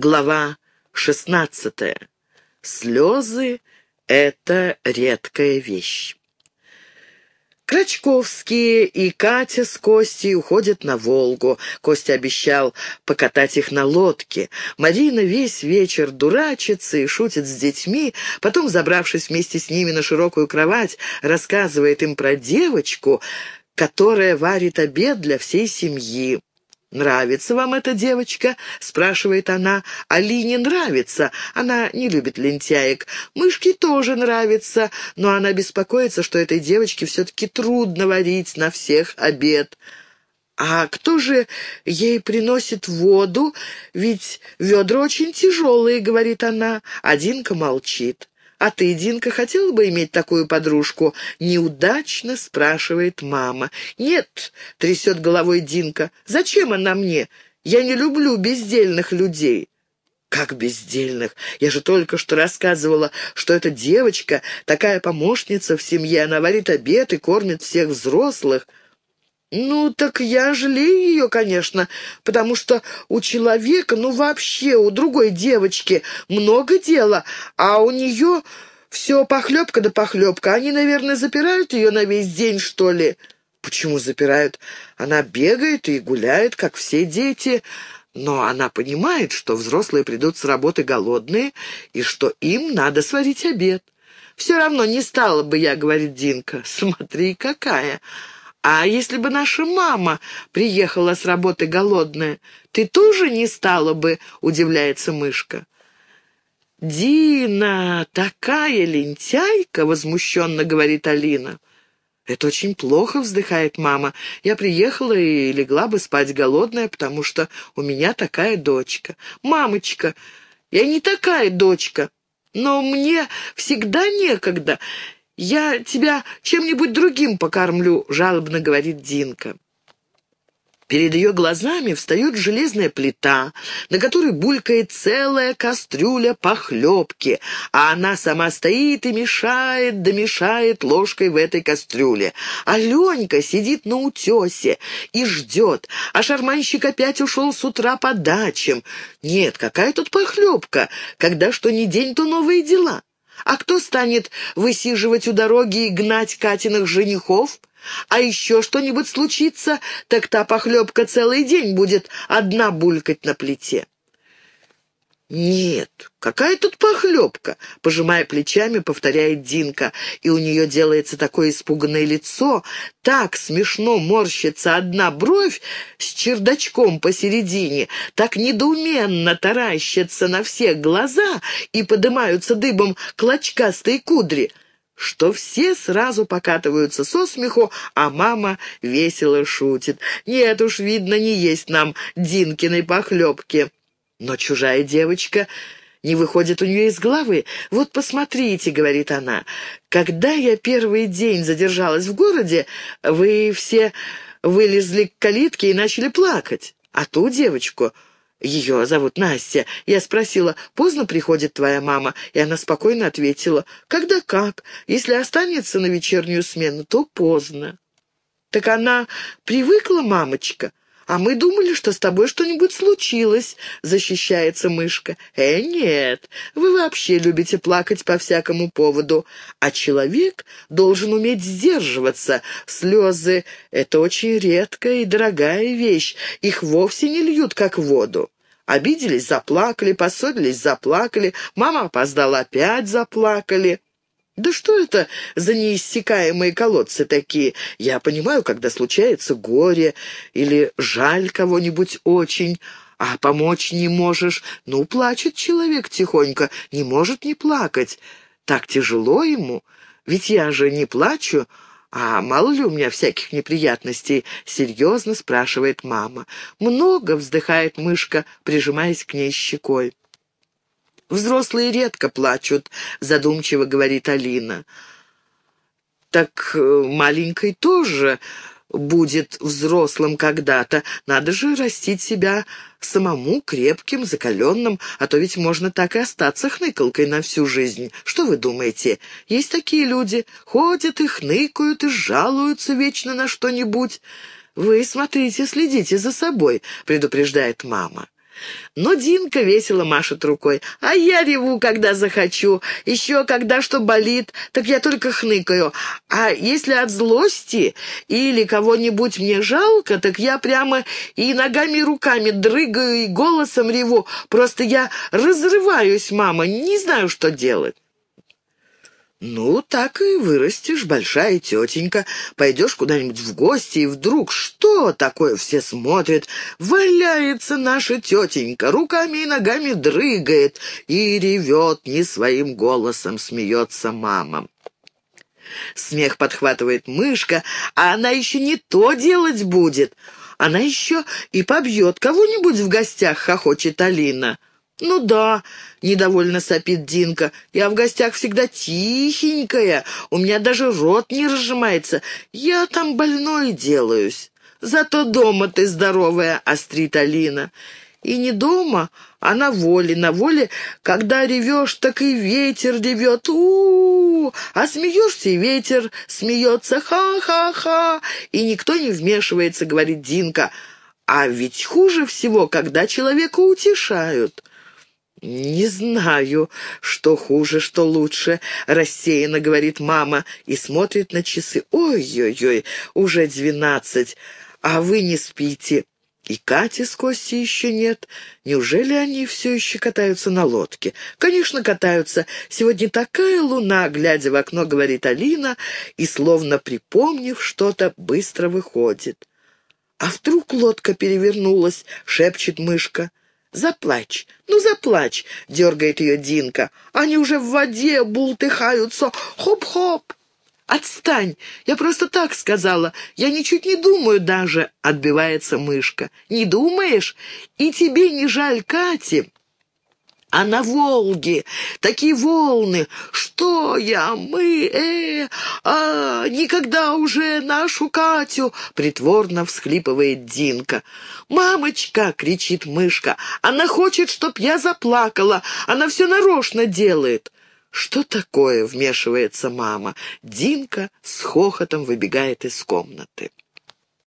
Глава шестнадцатая. Слезы — это редкая вещь. Крачковские и Катя с Костей уходят на Волгу. Костя обещал покатать их на лодке. Марина весь вечер дурачится и шутит с детьми, потом, забравшись вместе с ними на широкую кровать, рассказывает им про девочку, которая варит обед для всей семьи. «Нравится вам эта девочка?» — спрашивает она. «Алине нравится. Она не любит лентяек. Мышке тоже нравится, но она беспокоится, что этой девочке все-таки трудно варить на всех обед». «А кто же ей приносит воду? Ведь ведра очень тяжелые», — говорит она. Одинка молчит. «А ты, Динка, хотела бы иметь такую подружку?» «Неудачно?» — спрашивает мама. «Нет», — трясет головой Динка. «Зачем она мне? Я не люблю бездельных людей». «Как бездельных? Я же только что рассказывала, что эта девочка такая помощница в семье. Она варит обед и кормит всех взрослых». «Ну, так я жалею ее, конечно, потому что у человека, ну вообще, у другой девочки много дела, а у нее все похлебка да похлебка. Они, наверное, запирают ее на весь день, что ли?» «Почему запирают? Она бегает и гуляет, как все дети». Но она понимает, что взрослые придут с работы голодные и что им надо сварить обед. «Все равно не стала бы я, — говорит Динка. Смотри, какая!» А если бы наша мама приехала с работы голодная, ты тоже не стала бы, удивляется мышка. «Дина, такая лентяйка!» — возмущенно говорит Алина. «Это очень плохо», — вздыхает мама. «Я приехала и легла бы спать голодная, потому что у меня такая дочка. Мамочка, я не такая дочка, но мне всегда некогда. «Я тебя чем-нибудь другим покормлю», — жалобно говорит Динка. Перед ее глазами встает железная плита, на которой булькает целая кастрюля похлебки, а она сама стоит и мешает, домешает ложкой в этой кастрюле. А Ленька сидит на утесе и ждет, а шарманщик опять ушел с утра по дачам. Нет, какая тут похлебка, когда что ни день, то новые дела. А кто станет высиживать у дороги и гнать Катиных женихов? А еще что-нибудь случится, так та похлебка целый день будет одна булькать на плите. «Нет, какая тут похлебка?» — пожимая плечами, повторяет Динка, и у нее делается такое испуганное лицо, так смешно морщится одна бровь с чердачком посередине, так недоуменно таращится на всех глаза и поднимаются дыбом клочкастые кудри, что все сразу покатываются со смеху, а мама весело шутит. «Нет уж, видно, не есть нам Динкиной похлебки». Но чужая девочка не выходит у нее из головы. «Вот посмотрите», — говорит она, — «когда я первый день задержалась в городе, вы все вылезли к калитке и начали плакать. А ту девочку...» Ее зовут Настя. Я спросила, поздно приходит твоя мама, и она спокойно ответила, когда как. Если останется на вечернюю смену, то поздно. Так она привыкла, мамочка? «А мы думали, что с тобой что-нибудь случилось», — защищается мышка. «Э, нет, вы вообще любите плакать по всякому поводу, а человек должен уметь сдерживаться. Слезы — это очень редкая и дорогая вещь, их вовсе не льют, как воду». Обиделись, заплакали, поссорились, заплакали, мама опоздала, опять заплакали. Да что это за неиссякаемые колодцы такие? Я понимаю, когда случается горе или жаль кого-нибудь очень, а помочь не можешь. Ну, плачет человек тихонько, не может не плакать. Так тяжело ему, ведь я же не плачу, «А мало ли у меня всяких неприятностей?» — серьезно спрашивает мама. «Много», — вздыхает мышка, прижимаясь к ней щекой. Взрослые редко плачут», — задумчиво говорит Алина. «Так э, маленькой тоже будет взрослым когда-то. Надо же растить себя самому крепким, закаленным, а то ведь можно так и остаться хныкалкой на всю жизнь. Что вы думаете? Есть такие люди, ходят и хныкают, и жалуются вечно на что-нибудь. Вы смотрите, следите за собой», — предупреждает мама. Но Динка весело машет рукой. «А я реву, когда захочу. Еще когда что болит, так я только хныкаю. А если от злости или кого-нибудь мне жалко, так я прямо и ногами и руками дрыгаю, и голосом реву. Просто я разрываюсь, мама, не знаю, что делать». «Ну, так и вырастешь, большая тетенька. Пойдешь куда-нибудь в гости, и вдруг что такое все смотрят? Валяется наша тетенька, руками и ногами дрыгает и ревет не своим голосом, смеется мама». Смех подхватывает мышка, а она еще не то делать будет. Она еще и побьет кого-нибудь в гостях, хохочет Алина. «Ну да», — недовольно сопит Динка, — «я в гостях всегда тихенькая, у меня даже рот не разжимается, я там больной делаюсь». «Зато дома ты здоровая», — острит Алина. «И не дома, а на воле, на воле, когда ревешь, так и ветер ревет, у, -у, -у а смеешься, и ветер смеется, ха-ха-ха, и никто не вмешивается», — говорит Динка. «А ведь хуже всего, когда человека утешают». «Не знаю, что хуже, что лучше», — рассеянно говорит мама и смотрит на часы. «Ой-ой-ой, уже двенадцать, а вы не спите». И Кати с Костей еще нет. Неужели они все еще катаются на лодке? Конечно, катаются. Сегодня такая луна, глядя в окно, говорит Алина, и, словно припомнив что-то, быстро выходит. А вдруг лодка перевернулась, шепчет мышка. «Заплачь, ну заплачь!» — дергает ее Динка. «Они уже в воде бултыхаются! Хоп-хоп!» «Отстань! Я просто так сказала. Я ничуть не думаю даже!» — отбивается мышка. «Не думаешь? И тебе не жаль Кати?» А на Волге такие волны, что я, мы, э, а, никогда уже нашу Катю, притворно всхлипывает Динка. «Мамочка!» — кричит мышка. «Она хочет, чтоб я заплакала. Она все нарочно делает». «Что такое?» — вмешивается мама. Динка с хохотом выбегает из комнаты.